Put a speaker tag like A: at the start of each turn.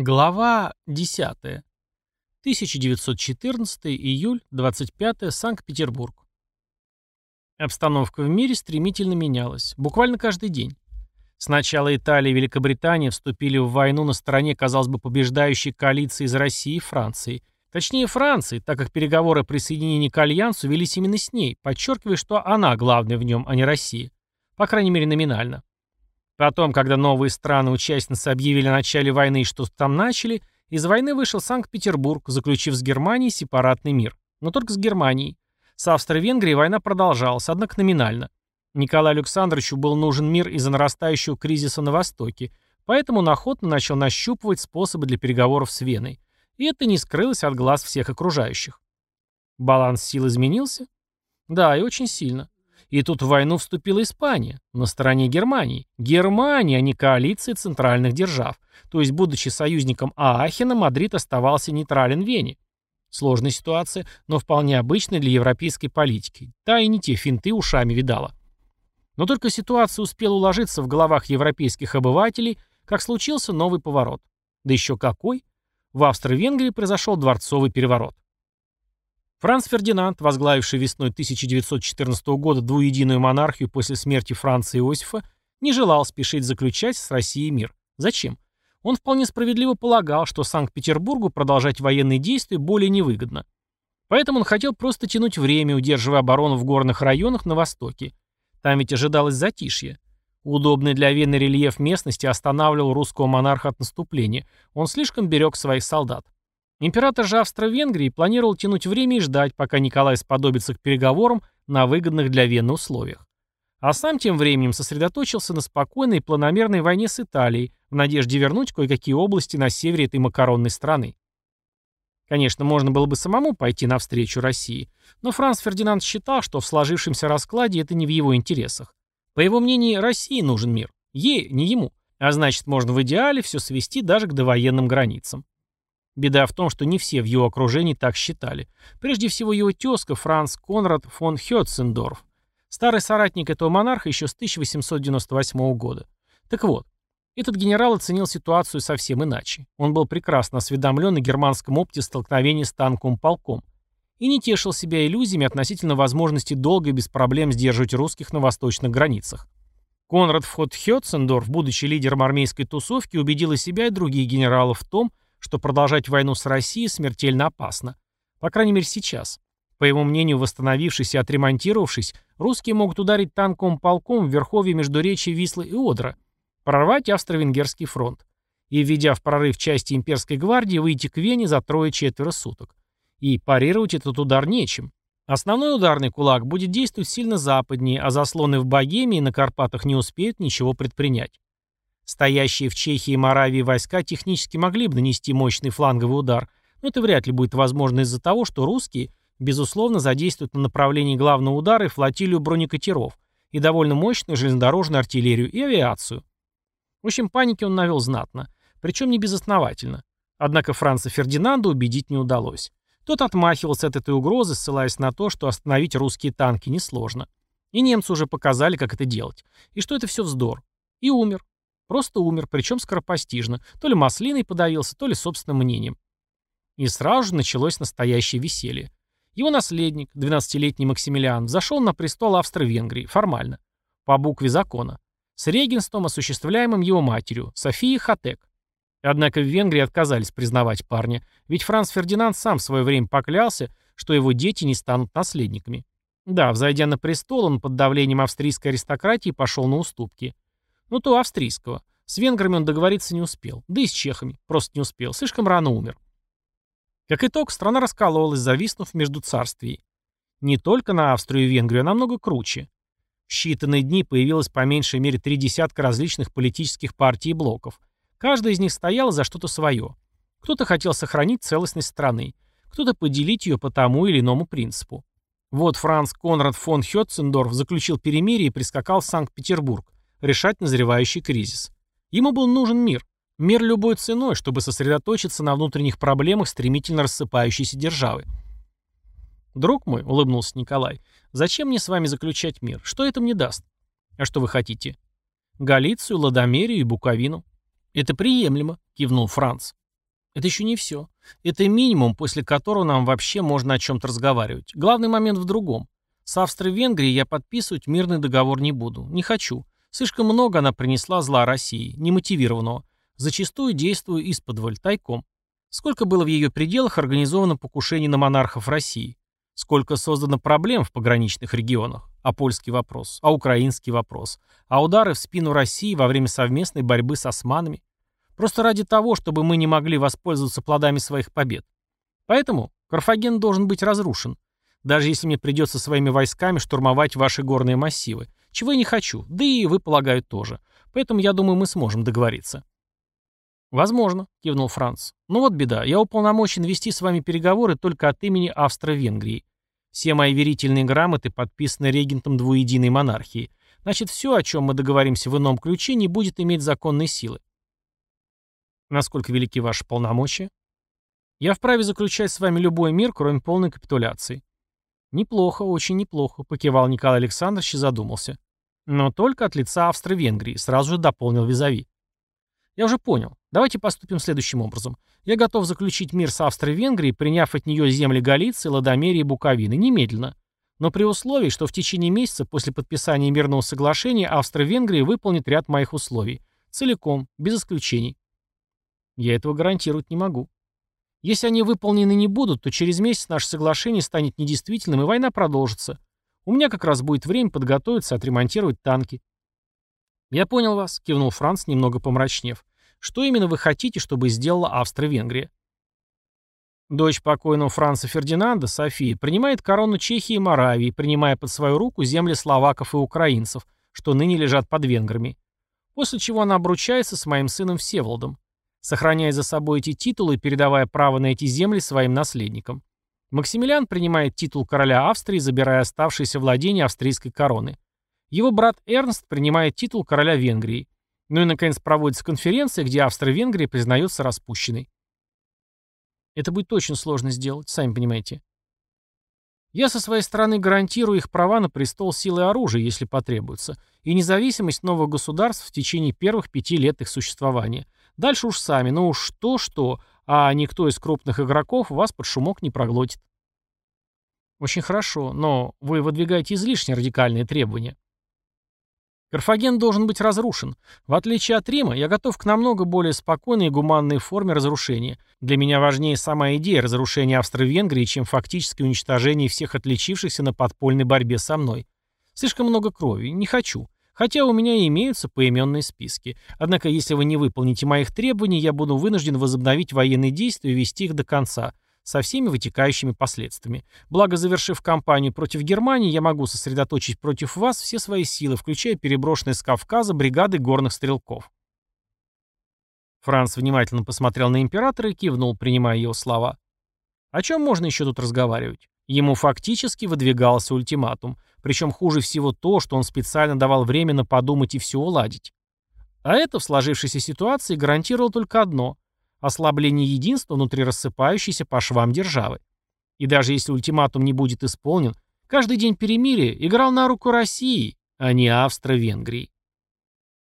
A: Глава 10. 1914 июль, 25 Санкт-Петербург. Обстановка в мире стремительно менялась, буквально каждый день. Сначала Италия и Великобритания вступили в войну на стороне, казалось бы, побеждающей коалиции из России и Франции. Точнее, Франции, так как переговоры о присоединении к Альянсу велись именно с ней, подчеркивая, что она главная в нем, а не Россия. По крайней мере, номинально. Потом, когда новые страны-участницы объявили о начале войны и что там начали, из войны вышел Санкт-Петербург, заключив с Германией сепаратный мир. Но только с Германией. С Австро-Венгрией война продолжалась, однако номинально. Николаю Александровичу был нужен мир из-за нарастающего кризиса на Востоке, поэтому он охотно начал нащупывать способы для переговоров с Веной. И это не скрылось от глаз всех окружающих. Баланс сил изменился? Да, и очень сильно. И тут в войну вступила Испания, на стороне Германии. Германия, а не коалиция центральных держав. То есть, будучи союзником Аахена, Мадрид оставался нейтрален Вене. Сложная ситуация, но вполне обычная для европейской политики. Та и не те финты ушами видала. Но только ситуация успела уложиться в головах европейских обывателей, как случился новый поворот. Да еще какой? В Австро-Венгрии произошел дворцовый переворот. Франц Фердинанд, возглавивший весной 1914 года двуединую монархию после смерти Франца Иосифа, не желал спешить заключать с Россией мир. Зачем? Он вполне справедливо полагал, что Санкт-Петербургу продолжать военные действия более невыгодно. Поэтому он хотел просто тянуть время, удерживая оборону в горных районах на востоке. Там ведь ожидалось затишье. Удобный для Вены рельеф местности останавливал русского монарха от наступления. Он слишком берег своих солдат. Император же Австро-Венгрии планировал тянуть время и ждать, пока Николай сподобится к переговорам на выгодных для Вены условиях. А сам тем временем сосредоточился на спокойной и планомерной войне с Италией, в надежде вернуть кое-какие области на севере этой макаронной страны. Конечно, можно было бы самому пойти навстречу России, но Франц Фердинанд считал, что в сложившемся раскладе это не в его интересах. По его мнению, России нужен мир. Ей, не ему. А значит, можно в идеале все свести даже к довоенным границам. Беда в том, что не все в его окружении так считали. Прежде всего его тезка Франц Конрад фон Хетцендорф, старый соратник этого монарха еще с 1898 года. Так вот, этот генерал оценил ситуацию совсем иначе. Он был прекрасно осведомлен о германском опыте столкновения с танковым полком и не тешил себя иллюзиями относительно возможности долго и без проблем сдерживать русских на восточных границах. Конрад фон Хетцендорф, будучи лидером армейской тусовки, убедил и себя, и других генералов в том, что продолжать войну с Россией смертельно опасно. По крайней мере сейчас. По его мнению, восстановившись и отремонтировавшись, русские могут ударить танковым полком в верховье между речи Вислы и Одра, прорвать австро-венгерский фронт и, введя в прорыв части имперской гвардии, выйти к Вене за трое-четверо суток. И парировать этот удар нечем. Основной ударный кулак будет действовать сильно западнее, а заслоны в Богемии и на Карпатах не успеют ничего предпринять. Стоящие в Чехии и Моравии войска технически могли бы нанести мощный фланговый удар, но это вряд ли будет возможно из-за того, что русские, безусловно, задействуют на направлении главного удара и флотилию бронекатеров, и довольно мощную железнодорожную артиллерию и авиацию. В общем, паники он навел знатно, причем не безосновательно. Однако Франца Фердинанда убедить не удалось. Тот отмахивался от этой угрозы, ссылаясь на то, что остановить русские танки несложно. И немцы уже показали, как это делать. И что это все вздор. И умер. Просто умер, причем скоропостижно. То ли маслиной подавился, то ли собственным мнением. И сразу же началось настоящее веселье. Его наследник, 12-летний Максимилиан, зашел на престол Австро-Венгрии, формально, по букве закона, с регенством, осуществляемым его матерью, Софией Хатек. Однако в Венгрии отказались признавать парня, ведь Франц Фердинанд сам в свое время поклялся, что его дети не станут наследниками. Да, взойдя на престол, он под давлением австрийской аристократии пошел на уступки – ну, то австрийского. С венграми он договориться не успел. Да и с чехами. Просто не успел. Слишком рано умер. Как итог, страна раскололась, зависнув между царствий. Не только на Австрию и Венгрию, а намного круче. В считанные дни появилось по меньшей мере три десятка различных политических партий и блоков. Каждая из них стояла за что-то свое. Кто-то хотел сохранить целостность страны, кто-то поделить ее по тому или иному принципу. Вот Франц Конрад фон Хетцендорф заключил перемирие и прискакал в Санкт-Петербург, решать назревающий кризис. Ему был нужен мир. Мир любой ценой, чтобы сосредоточиться на внутренних проблемах стремительно рассыпающейся державы. «Друг мой», — улыбнулся Николай, — «зачем мне с вами заключать мир? Что это мне даст?» «А что вы хотите?» «Галицию, Ладомерию и Буковину». «Это приемлемо», — кивнул Франц. Это еще не все. Это минимум, после которого нам вообще можно о чем-то разговаривать. Главный момент в другом. С Австро-Венгрией я подписывать мирный договор не буду. Не хочу. Слишком много она принесла зла России, немотивированного. Зачастую действую из-под тайком. Сколько было в ее пределах организовано покушений на монархов России? Сколько создано проблем в пограничных регионах? А польский вопрос? А украинский вопрос? А удары в спину России во время совместной борьбы с османами? Просто ради того, чтобы мы не могли воспользоваться плодами своих побед. Поэтому Карфаген должен быть разрушен. Даже если мне придется своими войсками штурмовать ваши горные массивы. Чего я не хочу. Да и вы, полагаю, тоже. Поэтому я думаю, мы сможем договориться. «Возможно», — кивнул Франц. «Ну вот беда. Я уполномочен вести с вами переговоры только от имени Австро-Венгрии. Все мои верительные грамоты подписаны регентом двуединой монархии. Значит, все, о чем мы договоримся в ином ключе, не будет иметь законной силы. Насколько велики ваши полномочия? Я вправе заключать с вами любой мир, кроме полной капитуляции. Неплохо, очень неплохо, покивал Николай Александрович и задумался. Но только от лица Австро-Венгрии, сразу же дополнил Визави. Я уже понял. Давайте поступим следующим образом. Я готов заключить мир с Австро-Венгрией, приняв от нее земли Галиции, Ладомерии и Буковины, немедленно. Но при условии, что в течение месяца после подписания мирного соглашения Австро-Венгрия выполнит ряд моих условий. Целиком, без исключений. Я этого гарантировать не могу. Если они выполнены не будут, то через месяц наше соглашение станет недействительным, и война продолжится. У меня как раз будет время подготовиться, отремонтировать танки. «Я понял вас», — кивнул Франц, немного помрачнев. «Что именно вы хотите, чтобы сделала Австро-Венгрия?» Дочь покойного Франца Фердинанда, София, принимает корону Чехии и Моравии, принимая под свою руку земли словаков и украинцев, что ныне лежат под венграми. После чего она обручается с моим сыном Всеволодом сохраняя за собой эти титулы и передавая право на эти земли своим наследникам. Максимилиан принимает титул короля Австрии, забирая оставшиеся владения австрийской короны. Его брат Эрнст принимает титул короля Венгрии. Ну и, наконец, проводится конференция, где Австро-Венгрия признается распущенной. Это будет очень сложно сделать, сами понимаете. Я со своей стороны гарантирую их права на престол силы оружия, если потребуется, и независимость новых государств в течение первых пяти лет их существования – Дальше уж сами, ну уж что-что, а никто из крупных игроков вас под шумок не проглотит. Очень хорошо, но вы выдвигаете излишне радикальные требования. Карфаген должен быть разрушен. В отличие от Рима, я готов к намного более спокойной и гуманной форме разрушения. Для меня важнее сама идея разрушения Австро-Венгрии, чем фактическое уничтожение всех отличившихся на подпольной борьбе со мной. Слишком много крови. Не хочу. Хотя у меня и имеются поименные списки. Однако, если вы не выполните моих требований, я буду вынужден возобновить военные действия и вести их до конца, со всеми вытекающими последствиями. Благо, завершив кампанию против Германии, я могу сосредоточить против вас все свои силы, включая переброшенные с Кавказа бригады горных стрелков. Франц внимательно посмотрел на императора и кивнул, принимая его слова. О чем можно еще тут разговаривать? Ему фактически выдвигался ультиматум. Причем хуже всего то, что он специально давал время подумать и все уладить. А это в сложившейся ситуации гарантировало только одно – ослабление единства внутри рассыпающейся по швам державы. И даже если ультиматум не будет исполнен, каждый день перемирия играл на руку России, а не Австро-Венгрии.